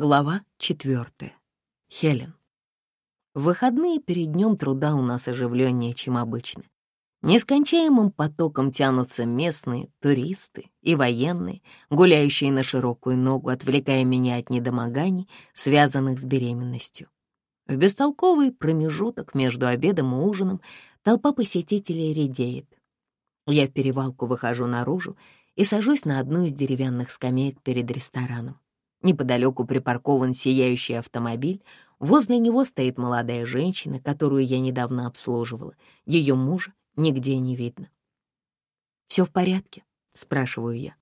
Глава четвертая. Хелен. В выходные перед днем труда у нас оживленнее, чем обычно. Нескончаемым потоком тянутся местные, туристы и военные, гуляющие на широкую ногу, отвлекая меня от недомоганий, связанных с беременностью. В бестолковый промежуток между обедом и ужином толпа посетителей редеет. Я в перевалку выхожу наружу и сажусь на одну из деревянных скамеек перед рестораном. Неподалеку припаркован сияющий автомобиль. Возле него стоит молодая женщина, которую я недавно обслуживала. Ее мужа нигде не видно. «Все в порядке?» — спрашиваю я.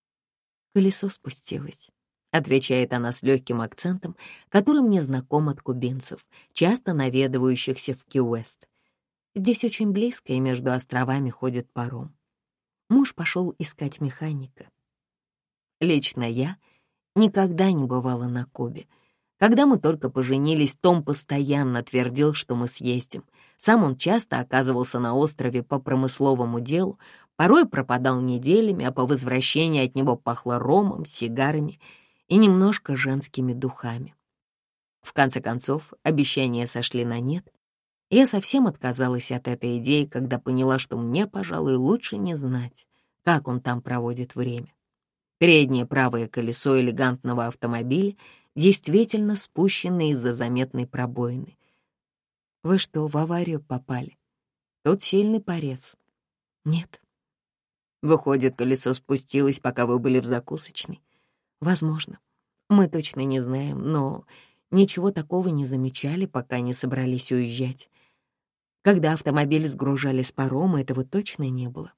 Колесо спустилось. Отвечает она с легким акцентом, который мне знаком от кубинцев, часто наведывающихся в Ки-Уэст. Здесь очень близко, и между островами ходит паром. Муж пошел искать механика. Лично я — никогда не бывала на Кубе. Когда мы только поженились, Том постоянно твердил, что мы съездим. Сам он часто оказывался на острове по промысловому делу, порой пропадал неделями, а по возвращении от него пахло ромом, сигарами и немножко женскими духами. В конце концов, обещания сошли на нет. Я совсем отказалась от этой идеи, когда поняла, что мне, пожалуй, лучше не знать, как он там проводит время. Переднее правое колесо элегантного автомобиля действительно спущено из-за заметной пробоины. Вы что, в аварию попали? Тут сильный порез. Нет. Выходит, колесо спустилось, пока вы были в закусочной. Возможно. Мы точно не знаем, но ничего такого не замечали, пока не собрались уезжать. Когда автомобиль сгружали с парома, этого точно не было.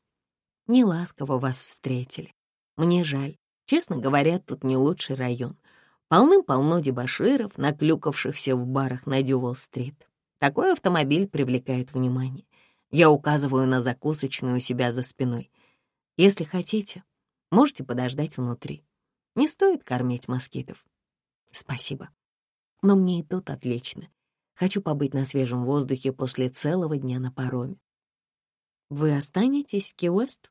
Неласково вас встретили. Мне жаль. Честно говоря, тут не лучший район. Полным-полно дебоширов, наклюкавшихся в барах на Дювал-стрит. Такой автомобиль привлекает внимание. Я указываю на закусочную у себя за спиной. Если хотите, можете подождать внутри. Не стоит кормить москитов. Спасибо. Но мне и тут отлично. Хочу побыть на свежем воздухе после целого дня на пароме. Вы останетесь в Ки-Уэст?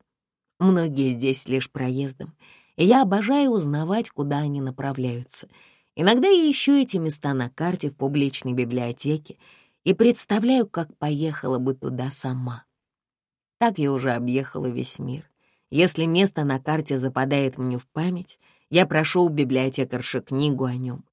Многие здесь лишь проездом, и я обожаю узнавать, куда они направляются. Иногда я ищу эти места на карте в публичной библиотеке и представляю, как поехала бы туда сама. Так я уже объехала весь мир. Если место на карте западает мне в память, я прошу у библиотекарши книгу о нем.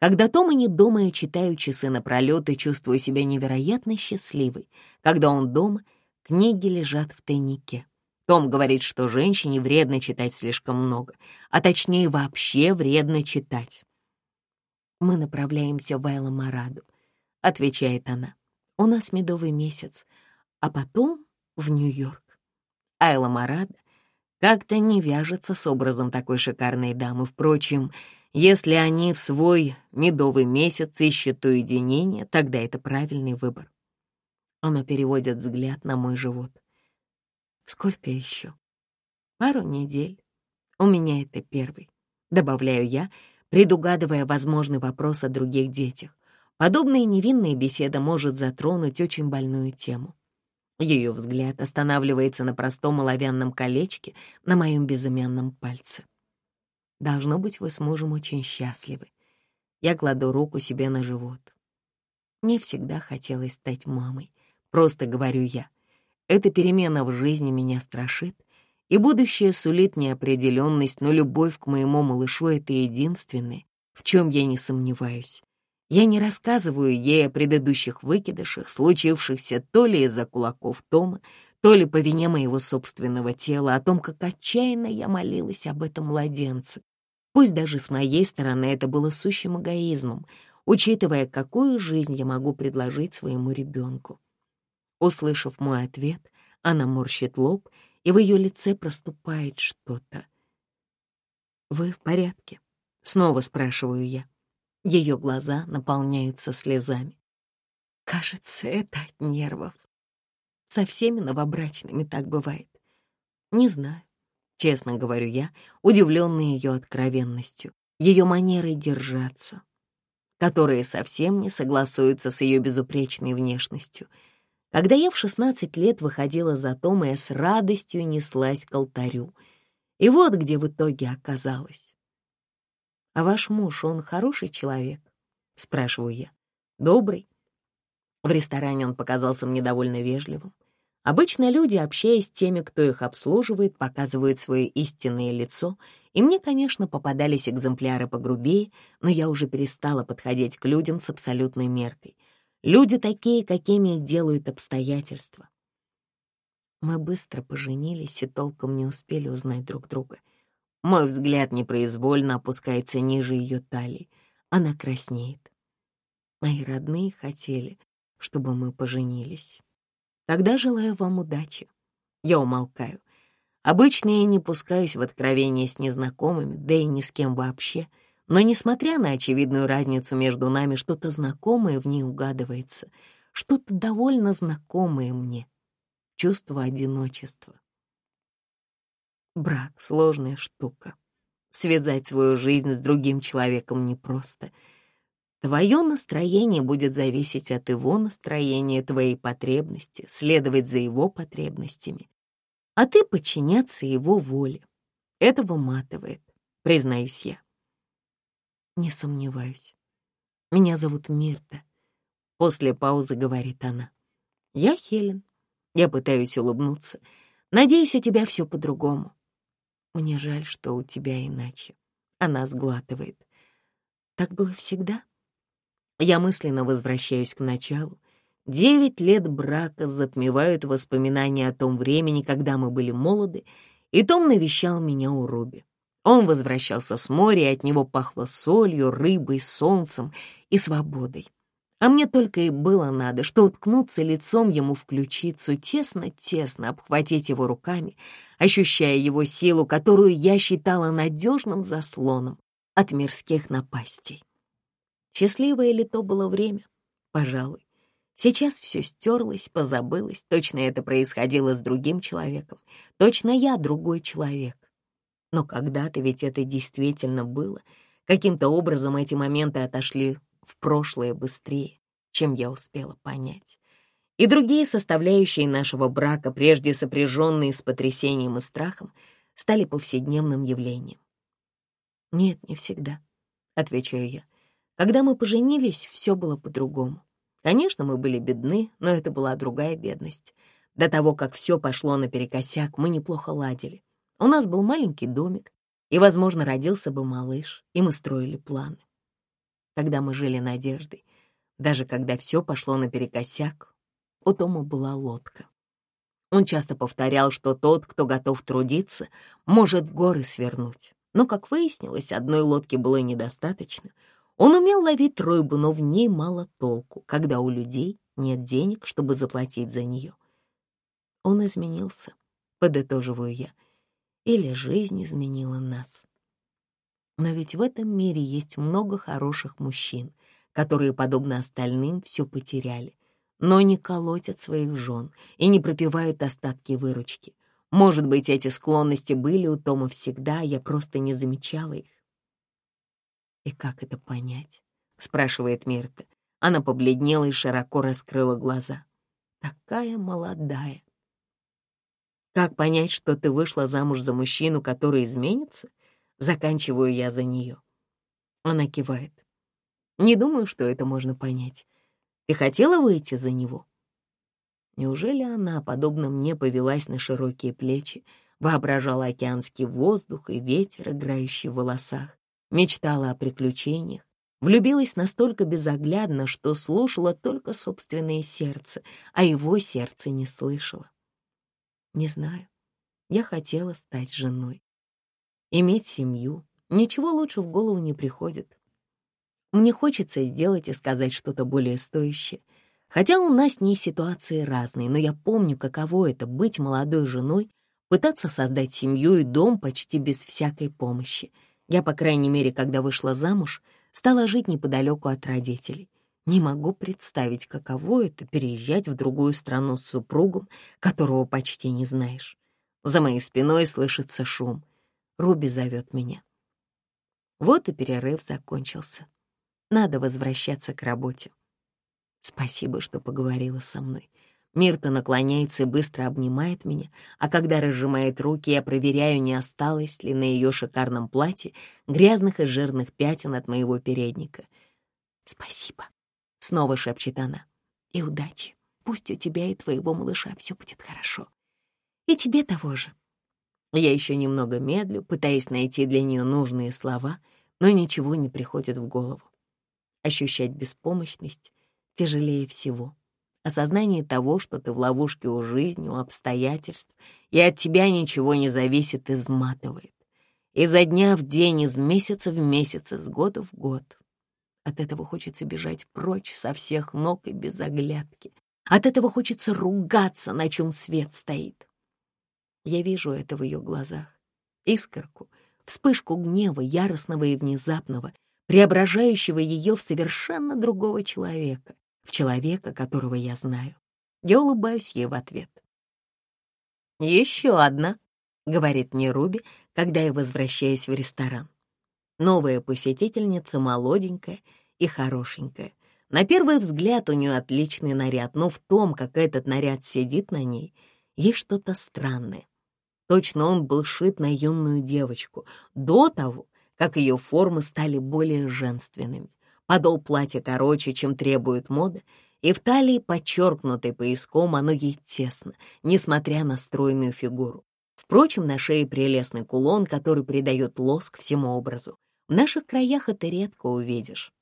Когда дома не дома, я читаю часы напролет и чувствую себя невероятно счастливой. Когда он дома, книги лежат в тайнике. Том говорит, что женщине вредно читать слишком много, а точнее вообще вредно читать. «Мы направляемся в Айла-Мараду», — отвечает она. «У нас медовый месяц, а потом в Нью-Йорк». Айла-Марада как-то не вяжется с образом такой шикарной дамы. Впрочем, если они в свой медовый месяц ищут уединение, тогда это правильный выбор. Она переводит взгляд на мой живот. Сколько еще? Пару недель. У меня это первый. Добавляю я, предугадывая возможный вопрос о других детях. Подобная невинная беседа может затронуть очень больную тему. Ее взгляд останавливается на простом оловянном колечке на моем безымянном пальце. Должно быть, вы с мужем очень счастливы. Я кладу руку себе на живот. Мне всегда хотелось стать мамой. Просто говорю я. Эта перемена в жизни меня страшит, и будущее сулит неопределенность, но любовь к моему малышу — это единственное, в чем я не сомневаюсь. Я не рассказываю ей о предыдущих выкидышах, случившихся то ли из-за кулаков Тома, то ли по вине моего собственного тела, о том, как отчаянно я молилась об этом младенце. Пусть даже с моей стороны это было сущим эгоизмом, учитывая, какую жизнь я могу предложить своему ребенку. Услышав мой ответ, она морщит лоб, и в ее лице проступает что-то. «Вы в порядке?» — снова спрашиваю я. Ее глаза наполняются слезами. Кажется, это от нервов. Со всеми новобрачными так бывает. Не знаю, честно говорю я, удивленный ее откровенностью, ее манерой держаться, которые совсем не согласуются с ее безупречной внешностью — когда я в 16 лет выходила за Тома, я с радостью неслась к алтарю. И вот где в итоге оказалась. «А ваш муж, он хороший человек?» — спрашиваю я. «Добрый». В ресторане он показался мне довольно вежливым. Обычно люди, общаясь с теми, кто их обслуживает, показывают свое истинное лицо, и мне, конечно, попадались экземпляры погрубее, но я уже перестала подходить к людям с абсолютной меркой. Люди такие, какими их делают обстоятельства. Мы быстро поженились и толком не успели узнать друг друга. Мой взгляд непроизвольно опускается ниже ее талии. Она краснеет. Мои родные хотели, чтобы мы поженились. Тогда желаю вам удачи. Я умолкаю. Обычно я не пускаюсь в откровения с незнакомыми, да и ни с кем вообще. Но, несмотря на очевидную разницу между нами, что-то знакомое в ней угадывается, что-то довольно знакомое мне. Чувство одиночества. Брак — сложная штука. Связать свою жизнь с другим человеком непросто — Твое настроение будет зависеть от его настроения, твоей потребности, следовать за его потребностями, а ты подчиняться его воле. Это выматывает, признаюсь я. Не сомневаюсь. Меня зовут Мирта. После паузы говорит она. Я Хелен. Я пытаюсь улыбнуться. Надеюсь, у тебя все по-другому. Мне жаль, что у тебя иначе. Она сглатывает. Так было всегда? Я мысленно возвращаюсь к началу. Девять лет брака затмевают воспоминания о том времени, когда мы были молоды, и Том навещал меня у Руби. Он возвращался с моря, и от него пахло солью, рыбой, солнцем и свободой. А мне только и было надо, что уткнуться лицом ему в ключицу, тесно-тесно обхватить его руками, ощущая его силу, которую я считала надежным заслоном от мирских напастей. Счастливое ли то было время? Пожалуй. Сейчас все стерлось, позабылось. Точно это происходило с другим человеком. Точно я другой человек. Но когда-то ведь это действительно было. Каким-то образом эти моменты отошли в прошлое быстрее, чем я успела понять. И другие составляющие нашего брака, прежде сопряженные с потрясением и страхом, стали повседневным явлением. «Нет, не всегда», — отвечаю я. Когда мы поженились, все было по-другому. Конечно, мы были бедны, но это была другая бедность. До того, как все пошло наперекосяк, мы неплохо ладили. У нас был маленький домик, и, возможно, родился бы малыш, и мы строили планы. Тогда мы жили надеждой. Даже когда все пошло наперекосяк, у Тома была лодка. Он часто повторял, что тот, кто готов трудиться, может горы свернуть. Но, как выяснилось, одной лодки было недостаточно — он умел ловить рыбу, но в ней мало толку, когда у людей нет денег, чтобы заплатить за нее. Он изменился, подытоживаю я, или жизнь изменила нас. Но ведь в этом мире есть много хороших мужчин, которые, подобно остальным, все потеряли, но не колотят своих жен и не пропивают остатки выручки. Может быть, эти склонности были у Тома всегда, я просто не замечала их. «И как это понять?» — спрашивает Мирта. Она побледнела и широко раскрыла глаза. «Такая молодая». «Как понять, что ты вышла замуж за мужчину, который изменится?» Заканчиваю я за нее. Она кивает. «Не думаю, что это можно понять. Ты хотела выйти за него?» Неужели она, подобно мне, повелась на широкие плечи, воображала океанский воздух и ветер, играющий в волосах, мечтала о приключениях, влюбилась настолько безоглядно, что слушала только собственное сердце, а его сердце не слышала. Не знаю, я хотела стать женой. Иметь семью, ничего лучше в голову не приходит. Мне хочется сделать и сказать что-то более стоящее. Хотя у нас с ней ситуации разные, но я помню, каково это — быть молодой женой, пытаться создать семью и дом почти без всякой помощи — я, по крайней мере, когда вышла замуж, стала жить неподалеку от родителей. Не могу представить, каково это — переезжать в другую страну с супругом, которого почти не знаешь. За моей спиной слышится шум. Руби зовет меня. Вот и перерыв закончился. Надо возвращаться к работе. Спасибо, что поговорила со мной. Мирта наклоняется и быстро обнимает меня, а когда разжимает руки, я проверяю, не осталось ли на ее шикарном платье грязных и жирных пятен от моего передника. «Спасибо», — снова шепчет она, — «и удачи. Пусть у тебя и твоего малыша все будет хорошо. И тебе того же». Я еще немного медлю, пытаясь найти для нее нужные слова, но ничего не приходит в голову. Ощущать беспомощность тяжелее всего. Осознание того, что ты в ловушке у жизни, у обстоятельств, и от тебя ничего не зависит, изматывает. Изо дня в день, из месяца в месяц, из года в год. От этого хочется бежать прочь со всех ног и без оглядки. От этого хочется ругаться, на чем свет стоит. Я вижу это в ее глазах. Искорку, вспышку гнева, яростного и внезапного, преображающего ее в совершенно другого человека в человека, которого я знаю. Я улыбаюсь ей в ответ. «Еще одна», — говорит мне Руби, когда я возвращаюсь в ресторан. Новая посетительница молоденькая и хорошенькая. На первый взгляд у нее отличный наряд, но в том, как этот наряд сидит на ней, есть что-то странное. Точно он был шит на юную девочку, до того, как ее формы стали более женственными подол платья короче, чем требует мода, и в талии, подчеркнутой пояском, оно ей тесно, несмотря на стройную фигуру. Впрочем, на шее прелестный кулон, который придает лоск всему образу. В наших краях это редко увидишь.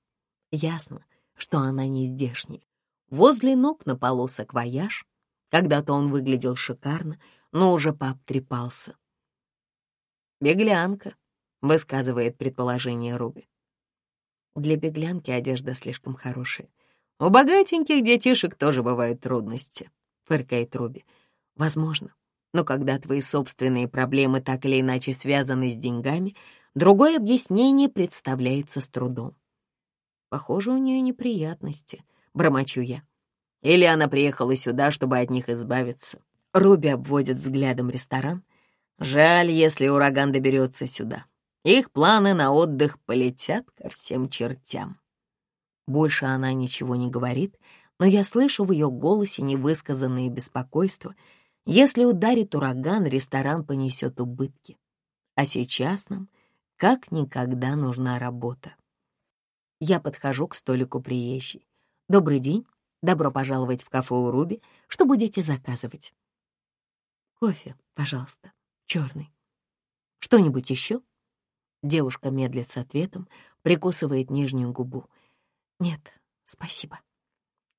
Ясно, что она не здешняя. Возле ног на полу саквояж. Когда-то он выглядел шикарно, но уже пообтрепался. «Беглянка», — высказывает предположение Руби. Для беглянки одежда слишком хорошая. У богатеньких детишек тоже бывают трудности, — фыркает Руби. Возможно. Но когда твои собственные проблемы так или иначе связаны с деньгами, другое объяснение представляется с трудом. Похоже, у нее неприятности, — бормочу я. Или она приехала сюда, чтобы от них избавиться. Руби обводит взглядом ресторан. Жаль, если ураган доберется сюда. Их планы на отдых полетят ко всем чертям. Больше она ничего не говорит, но я слышу в ее голосе невысказанные беспокойства. Если ударит ураган, ресторан понесет убытки. А сейчас нам как никогда нужна работа. Я подхожу к столику приезжей. «Добрый день. Добро пожаловать в кафе у Руби. Что будете заказывать?» «Кофе, пожалуйста, черный. Что-нибудь еще?» Девушка медлит с ответом, прикусывает нижнюю губу. «Нет, спасибо».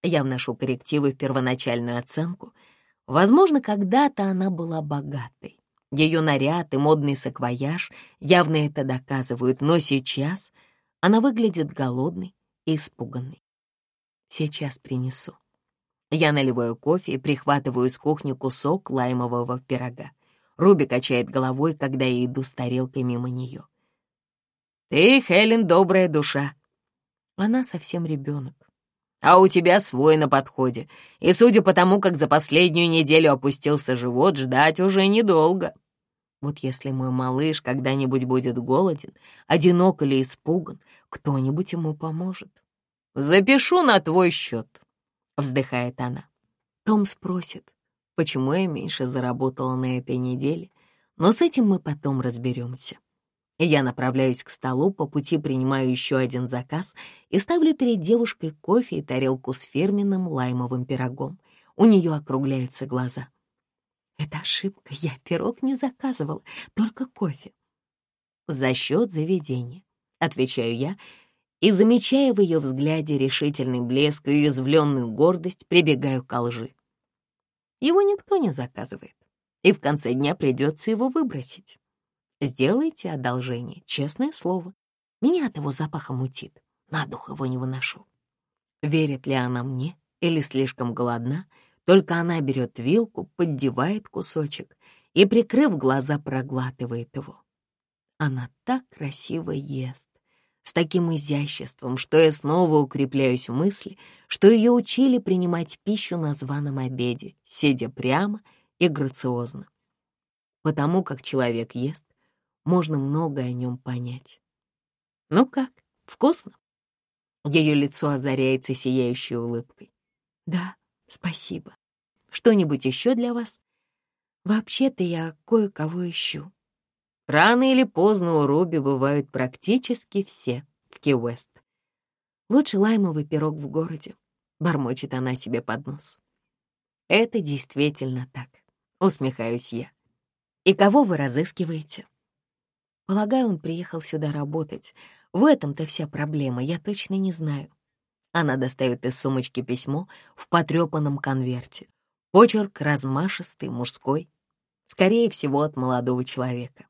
Я вношу коррективы в первоначальную оценку. Возможно, когда-то она была богатой. Ее наряд и модный саквояж явно это доказывают, но сейчас она выглядит голодной и испуганной. Сейчас принесу. Я наливаю кофе и прихватываю с кухни кусок лаймового пирога. Руби качает головой, когда я иду с тарелкой мимо нее. Ты, Хелен, добрая душа. Она совсем ребенок. А у тебя свой на подходе. И судя по тому, как за последнюю неделю опустился живот, ждать уже недолго. Вот если мой малыш когда-нибудь будет голоден, одинок или испуган, кто-нибудь ему поможет. «Запишу на твой счет», — вздыхает она. Том спросит, почему я меньше заработала на этой неделе, но с этим мы потом разберемся. Я направляюсь к столу, по пути принимаю еще один заказ и ставлю перед девушкой кофе и тарелку с фирменным лаймовым пирогом. У нее округляются глаза. «Это ошибка, я пирог не заказывала, только кофе». «За счет заведения», — отвечаю я, и, замечая в ее взгляде решительный блеск и уязвленную гордость, прибегаю к лжи. Его никто не заказывает, и в конце дня придется его выбросить. Сделайте одолжение, честное слово. Меня от его запаха мутит, на дух его не выношу. Верит ли она мне или слишком голодна, только она берет вилку, поддевает кусочек и, прикрыв глаза, проглатывает его. Она так красиво ест, с таким изяществом, что я снова укрепляюсь в мысли, что ее учили принимать пищу на званом обеде, сидя прямо и грациозно. Потому как человек ест, можно многое о нем понять. Ну как, вкусно? Ее лицо озаряется сияющей улыбкой. Да, спасибо. Что-нибудь еще для вас? Вообще-то я кое-кого ищу. Рано или поздно у Руби бывают практически все в Ки-Уэст. Лучше лаймовый пирог в городе, бормочет она себе под нос. Это действительно так, усмехаюсь я. И кого вы разыскиваете? Полагаю, он приехал сюда работать. В этом-то вся проблема, я точно не знаю. Она достает из сумочки письмо в потрепанном конверте. Почерк размашистый, мужской. Скорее всего, от молодого человека.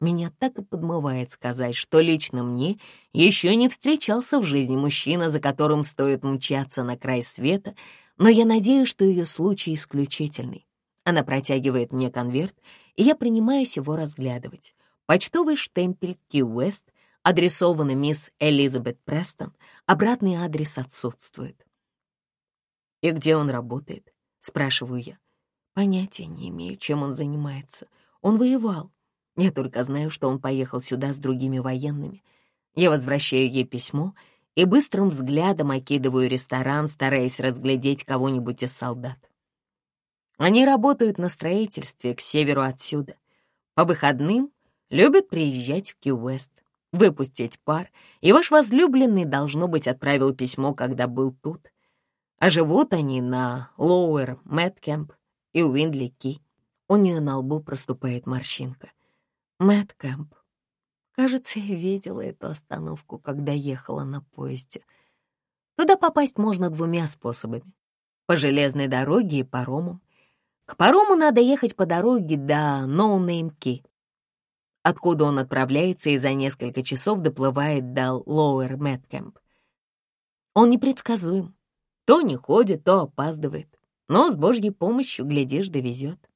Меня так и подмывает сказать, что лично мне еще не встречался в жизни мужчина, за которым стоит мчаться на край света, но я надеюсь, что ее случай исключительный. Она протягивает мне конверт, и я принимаюсь его разглядывать. Почтовый штемпель Ки-Уэст, адресованный мисс Элизабет Престон, обратный адрес отсутствует. «И где он работает?» — спрашиваю я. Понятия не имею, чем он занимается. Он воевал. Я только знаю, что он поехал сюда с другими военными. Я возвращаю ей письмо и быстрым взглядом окидываю ресторан, стараясь разглядеть кого-нибудь из солдат. Они работают на строительстве к северу отсюда. По выходным любят приезжать в Ки-Уэст, выпустить пар, и ваш возлюбленный, должно быть, отправил письмо, когда был тут. А живут они на Лоуэр Мэткэмп и Уиндли Ки. У нее на лбу проступает морщинка. Мэткэмп. Кажется, я видела эту остановку, когда ехала на поезде. Туда попасть можно двумя способами. По железной дороге и паромом. К парому надо ехать по дороге до Ноунеймки, откуда он отправляется и за несколько часов доплывает до Лоуэр Мэткэмп. Он непредсказуем. То не ходит, то опаздывает. Но с Божьей помощью, глядишь, довезет.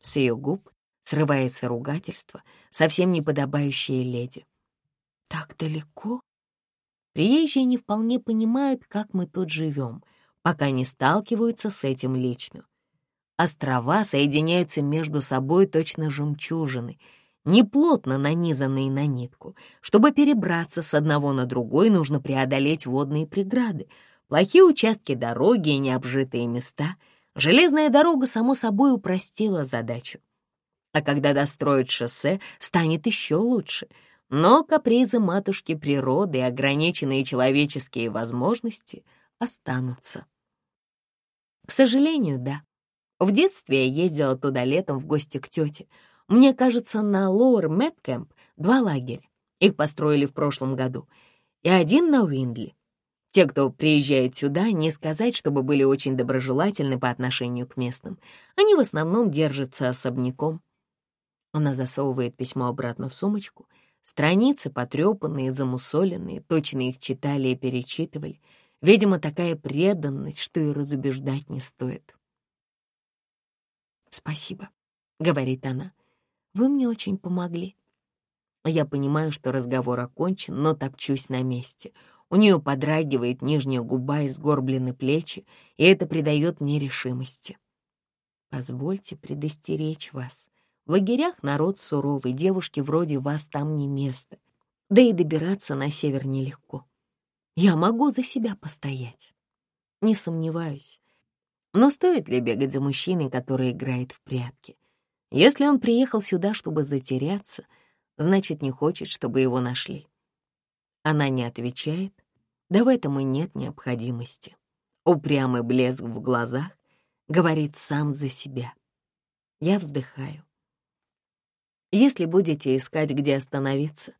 С ее губ срывается ругательство, совсем не подобающее леди. Так далеко? Приезжие не вполне понимают, как мы тут живем, пока не сталкиваются с этим лично. Острова соединяются между собой точно жемчужины — неплотно нанизанные на нитку. Чтобы перебраться с одного на другой, нужно преодолеть водные преграды, плохие участки дороги и необжитые места. Железная дорога, само собой, упростила задачу. А когда достроят шоссе, станет еще лучше. Но капризы матушки природы и ограниченные человеческие возможности останутся. К сожалению, да. В детстве я ездила туда летом в гости к тете — мне кажется, на Лоуэр Мэткэмп два лагеря. Их построили в прошлом году. И один на Уиндли. Те, кто приезжает сюда, не сказать, чтобы были очень доброжелательны по отношению к местным. Они в основном держатся особняком. Она засовывает письмо обратно в сумочку. Страницы потрепанные, замусоленные, точно их читали и перечитывали. Видимо, такая преданность, что и разубеждать не стоит. «Спасибо», — говорит она. Вы мне очень помогли. Я понимаю, что разговор окончен, но топчусь на месте. У нее подрагивает нижняя губа и сгорблены плечи, и это придает мне решимости. Позвольте предостеречь вас. В лагерях народ суровый, девушки вроде вас там не место. Да и добираться на север нелегко. Я могу за себя постоять. Не сомневаюсь. Но стоит ли бегать за мужчиной, который играет в прятки? Если он приехал сюда, чтобы затеряться, значит, не хочет, чтобы его нашли. Она не отвечает, да в этом и нет необходимости. Упрямый блеск в глазах говорит сам за себя. Я вздыхаю. Если будете искать, где остановиться,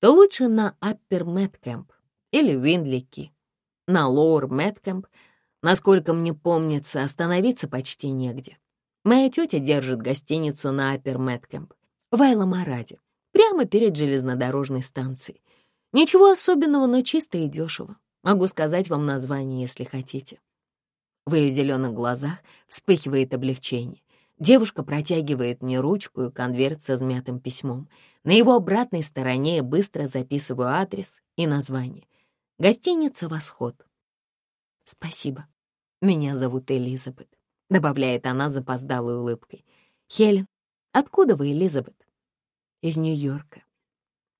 то лучше на Аппер Мэткэмп или Виндлики. На Лоуэр Мэткэмп, насколько мне помнится, остановиться почти негде. Моя тетя держит гостиницу на Апер Мэткэмп в Айла-Мараде, прямо перед железнодорожной станцией. Ничего особенного, но чисто и дешево. Могу сказать вам название, если хотите. В ее зеленых глазах вспыхивает облегчение. Девушка протягивает мне ручку и конверт с измятым письмом. На его обратной стороне я быстро записываю адрес и название. Гостиница «Восход». Спасибо. Меня зовут Элизабет. — добавляет она запоздалой улыбкой. «Хелен, откуда вы, Элизабет?» «Из Нью-Йорка.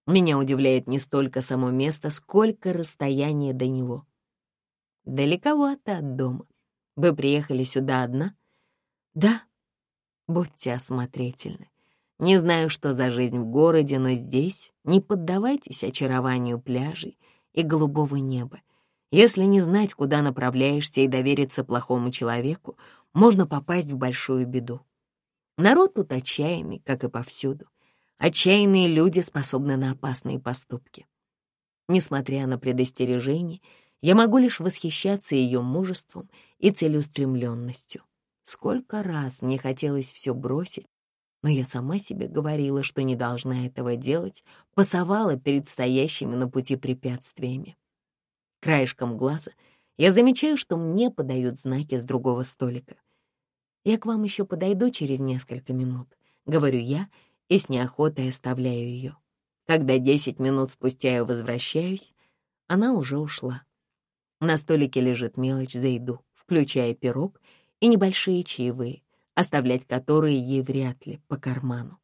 Меня удивляет не столько само место, сколько расстояние до него. Далековато от дома. Вы приехали сюда одна?» Да, будьте осмотрительны. Не знаю, что за жизнь в городе, но здесь не поддавайтесь очарованию пляжей и голубого неба. Если не знать, куда направляешься и довериться плохому человеку, можно попасть в большую беду. Народ тут отчаянный, как и повсюду. Отчаянные люди способны на опасные поступки. Несмотря на предостережение, я могу лишь восхищаться ее мужеством и целеустремленностью. Сколько раз мне хотелось все бросить, но я сама себе говорила, что не должна этого делать, пасовала перед стоящими на пути препятствиями. Краешком глаза я замечаю, что мне подают знаки с другого столика. «Я к вам еще подойду через несколько минут», — говорю я и с неохотой оставляю ее. Когда десять минут спустя я возвращаюсь, она уже ушла. На столике лежит мелочь за еду, включая пирог и небольшие чаевые, оставлять которые ей вряд ли по карману.